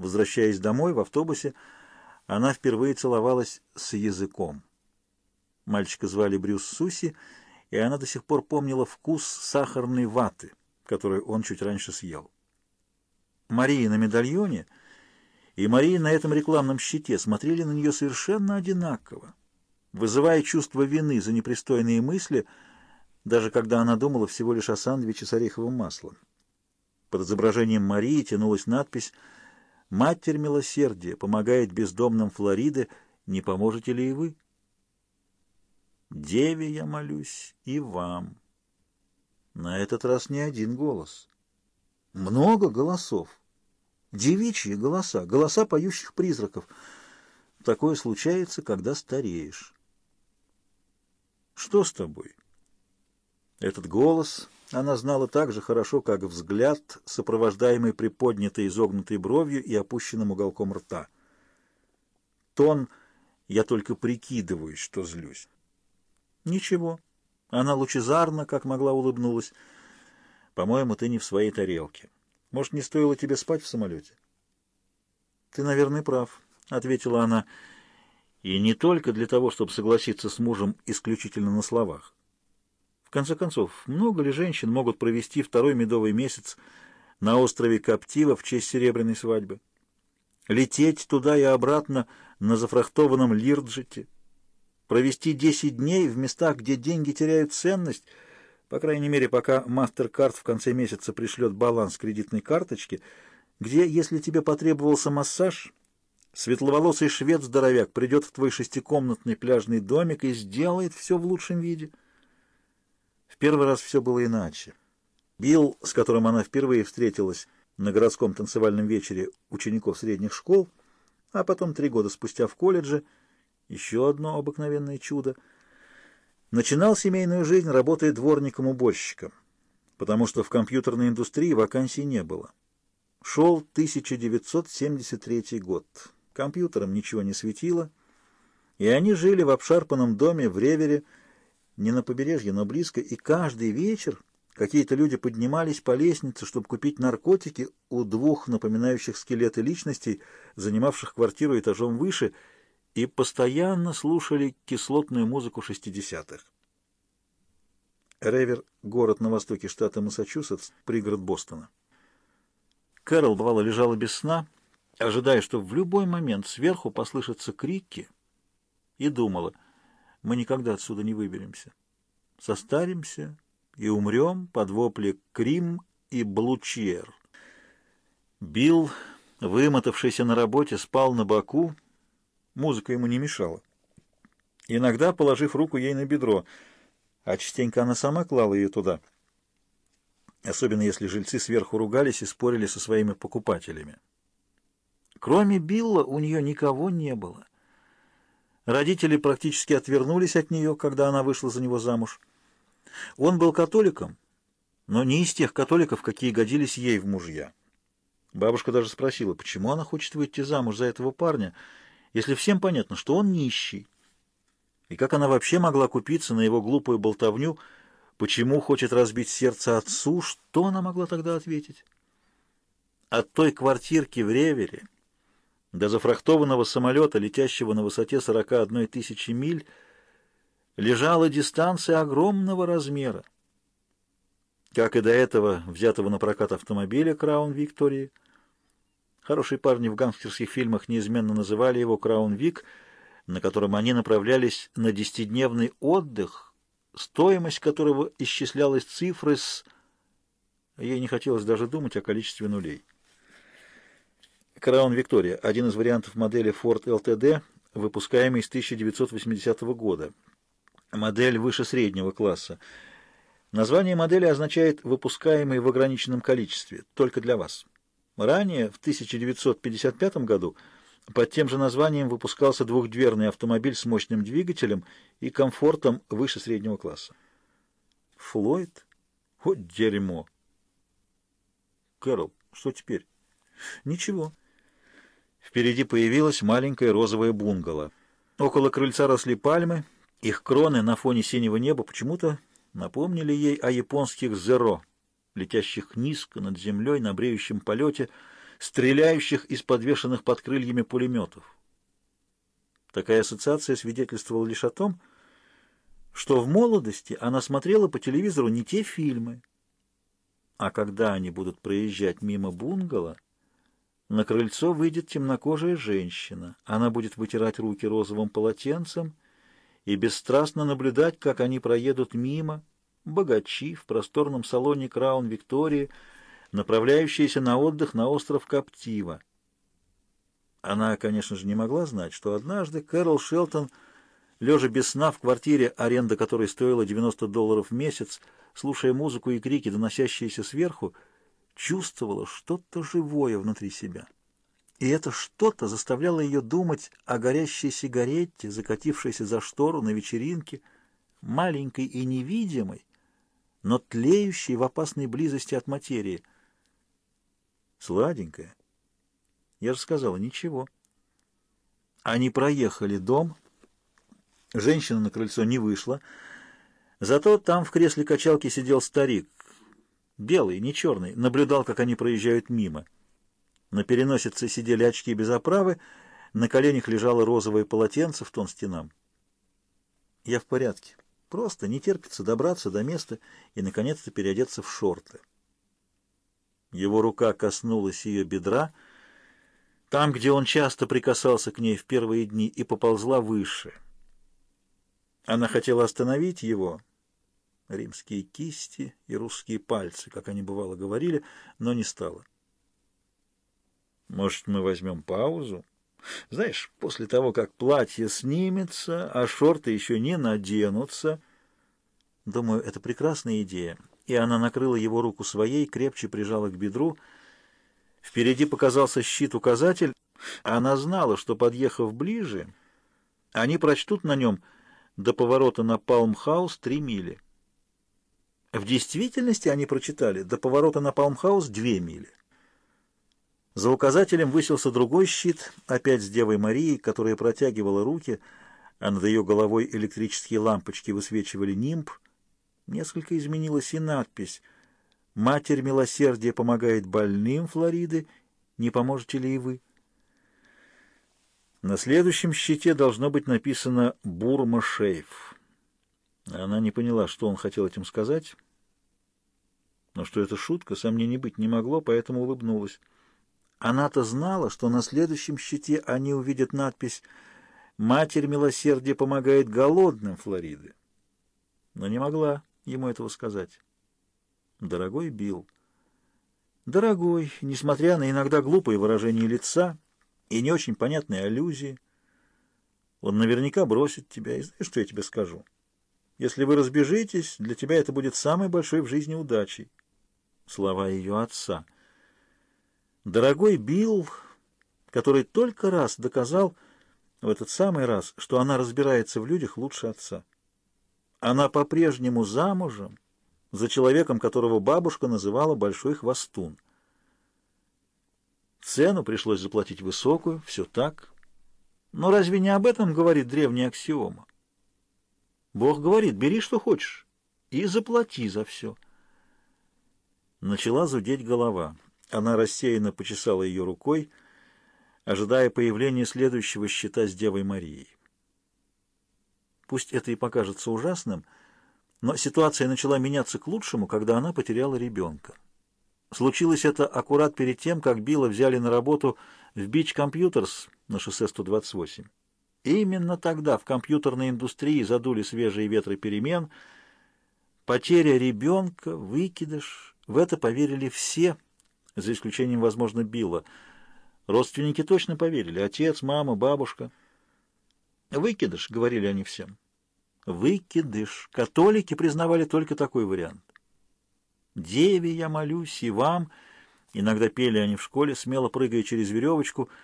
Возвращаясь домой в автобусе, она впервые целовалась с языком. Мальчика звали Брюс Суси, и она до сих пор помнила вкус сахарной ваты, которую он чуть раньше съел. Мария на медальоне и Мария на этом рекламном щите смотрели на нее совершенно одинаково, вызывая чувство вины за непристойные мысли, даже когда она думала всего лишь о сандвиче с ореховым маслом. Под изображением Марии тянулась надпись «Матерь милосердия помогает бездомным Флориды, не поможете ли и вы?» «Деве я молюсь и вам». На этот раз не один голос. Много голосов. Девичьи голоса, голоса поющих призраков. Такое случается, когда стареешь. Что с тобой? Этот голос она знала так же хорошо, как взгляд, сопровождаемый приподнятой изогнутой бровью и опущенным уголком рта. Тон «я только прикидываюсь, что злюсь». Ничего. Она лучезарно, как могла, улыбнулась. «По-моему, ты не в своей тарелке. Может, не стоило тебе спать в самолете?» «Ты, наверное, прав», — ответила она. «И не только для того, чтобы согласиться с мужем исключительно на словах. Конце концов, много ли женщин могут провести второй медовый месяц на острове Коптива в честь серебряной свадьбы? Лететь туда и обратно на зафрахтованном Лирджете? Провести 10 дней в местах, где деньги теряют ценность, по крайней мере, пока MasterCard в конце месяца пришлет баланс кредитной карточки, где, если тебе потребовался массаж, светловолосый швед-здоровяк придет в твой шестикомнатный пляжный домик и сделает все в лучшем виде — первый раз все было иначе. Билл, с которым она впервые встретилась на городском танцевальном вечере учеников средних школ, а потом три года спустя в колледже, еще одно обыкновенное чудо, начинал семейную жизнь, работая дворником-уборщиком, потому что в компьютерной индустрии вакансий не было. Шел 1973 год. Компьютерам ничего не светило, и они жили в обшарпанном доме в Ревере, не на побережье, но близко, и каждый вечер какие-то люди поднимались по лестнице, чтобы купить наркотики у двух напоминающих скелеты личностей, занимавших квартиру этажом выше, и постоянно слушали кислотную музыку 60-х. Ревер — город на востоке штата Массачусетс, пригород Бостона. Кэрол, бывало, лежала без сна, ожидая, что в любой момент сверху послышатся крики, и думала — мы никогда отсюда не выберемся. Состаримся и умрем под вопли Крим и Блучер. Билл, вымотавшийся на работе, спал на боку. Музыка ему не мешала. Иногда положив руку ей на бедро, а частенько она сама клала ее туда, особенно если жильцы сверху ругались и спорили со своими покупателями. Кроме Билла у нее никого не было. Родители практически отвернулись от нее, когда она вышла за него замуж. Он был католиком, но не из тех католиков, какие годились ей в мужья. Бабушка даже спросила, почему она хочет выйти замуж за этого парня, если всем понятно, что он нищий. И как она вообще могла купиться на его глупую болтовню, почему хочет разбить сердце отцу, что она могла тогда ответить? От той квартирки в Ревере до зафрахтованного самолета, летящего на высоте 41 тысячи миль, лежала дистанция огромного размера. Как и до этого взятого на прокат автомобиля Краун Виктории. Хорошие парни в гангстерских фильмах неизменно называли его Краун Вик, на котором они направлялись на десятидневный отдых, стоимость которого исчислялась цифрой с... Ей не хотелось даже думать о количестве нулей. Crown Victoria – один из вариантов модели Ford LTD, выпускаемый с 1980 года. Модель выше среднего класса. Название модели означает «выпускаемый в ограниченном количестве, только для вас». Ранее, в 1955 году, под тем же названием выпускался двухдверный автомобиль с мощным двигателем и комфортом выше среднего класса. Флойд? Вот дерьмо! Кэрол, что теперь? Ничего. Впереди появилась маленькая розовая бунгало. Около крыльца росли пальмы, их кроны на фоне синего неба почему-то напомнили ей о японских «зеро», летящих низко над землей на бреющем полете стреляющих из подвешенных под крыльями пулеметов. Такая ассоциация свидетельствовала лишь о том, что в молодости она смотрела по телевизору не те фильмы, а когда они будут проезжать мимо бунгало, на крыльцо выйдет темнокожая женщина. Она будет вытирать руки розовым полотенцем и бесстрастно наблюдать, как они проедут мимо, богачи в просторном салоне Краун Виктории, направляющиеся на отдых на остров Каптива. Она, конечно же, не могла знать, что однажды Кэрол Шелтон, лежа без сна в квартире, аренда которой стоила 90 долларов в месяц, слушая музыку и крики, доносящиеся сверху, чувствовала что-то живое внутри себя. И это что-то заставляло ее думать о горящей сигарете, закатившейся за штору на вечеринке, маленькой и невидимой, но тлеющей в опасной близости от материи. Сладенькая. Я же сказала, ничего. Они проехали дом. Женщина на крыльцо не вышла. Зато там в кресле качалки сидел старик, белый, не черный, наблюдал, как они проезжают мимо. На переносице сидели очки без оправы, на коленях лежало розовое полотенце в тон стенам. Я в порядке. Просто не терпится добраться до места и, наконец-то, переодеться в шорты. Его рука коснулась ее бедра, там, где он часто прикасался к ней в первые дни, и поползла выше. Она хотела остановить его, римские кисти и русские пальцы, как они бывало говорили, но не стало. Может, мы возьмем паузу? Знаешь, после того, как платье снимется, а шорты еще не наденутся... Думаю, это прекрасная идея. И она накрыла его руку своей, крепче прижала к бедру. Впереди показался щит-указатель. Она знала, что, подъехав ближе, они прочтут на нем до поворота на Палмхаус три мили. В действительности они прочитали до поворота на Палмхаус две мили. За указателем высился другой щит, опять с Девой Марией, которая протягивала руки, а над ее головой электрические лампочки высвечивали нимб. Несколько изменилась и надпись «Матерь милосердия помогает больным Флориды, не поможете ли и вы?» На следующем щите должно быть написано «Бурма Шейф». Она не поняла, что он хотел этим сказать, но что это шутка, сомнений быть не могло, поэтому улыбнулась. Она-то знала, что на следующем щите они увидят надпись «Матерь милосердия помогает голодным Флориды», но не могла ему этого сказать. Дорогой Билл, дорогой, несмотря на иногда глупые выражения лица и не очень понятные аллюзии, он наверняка бросит тебя, и знаешь, что я тебе скажу? Если вы разбежитесь, для тебя это будет самой большой в жизни удачей. Слова ее отца. Дорогой Билл, который только раз доказал в этот самый раз, что она разбирается в людях лучше отца. Она по-прежнему замужем за человеком, которого бабушка называла Большой Хвостун. Цену пришлось заплатить высокую, все так. Но разве не об этом говорит древняя аксиома? Бог говорит, бери, что хочешь, и заплати за все. Начала зудеть голова. Она рассеянно почесала ее рукой, ожидая появления следующего счета с Девой Марией. Пусть это и покажется ужасным, но ситуация начала меняться к лучшему, когда она потеряла ребенка. Случилось это аккурат перед тем, как Билла взяли на работу в Beach Computers на шоссе 128. Именно тогда в компьютерной индустрии задули свежие ветры перемен. Потеря ребенка, выкидыш, в это поверили все, за исключением, возможно, Билла. Родственники точно поверили. Отец, мама, бабушка. «Выкидыш», — говорили они всем. «Выкидыш». Католики признавали только такой вариант. «Деве я молюсь, и вам...» Иногда пели они в школе, смело прыгая через веревочку —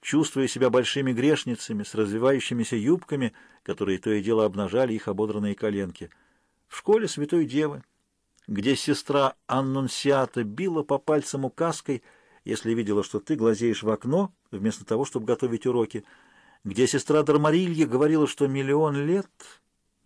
чувствуя себя большими грешницами с развивающимися юбками, которые то и дело обнажали их ободранные коленки. В школе Святой Девы, где сестра Аннунсиата била по пальцам указкой, если видела, что ты глазеешь в окно, вместо того, чтобы готовить уроки, где сестра Дармарилья говорила, что миллион лет —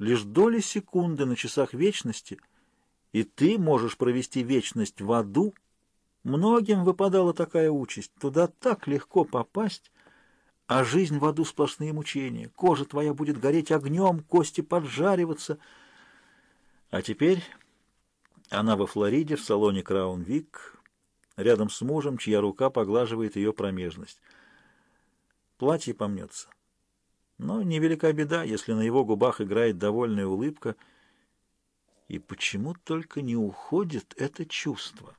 лишь доли секунды на часах вечности, и ты можешь провести вечность в аду, Многим выпадала такая участь. Туда так легко попасть, а жизнь в аду сплошные мучения. Кожа твоя будет гореть огнем, кости поджариваться. А теперь она во Флориде, в салоне Краун Вик, рядом с мужем, чья рука поглаживает ее промежность. Платье помнется. Но невелика беда, если на его губах играет довольная улыбка. И почему только не уходит это чувство?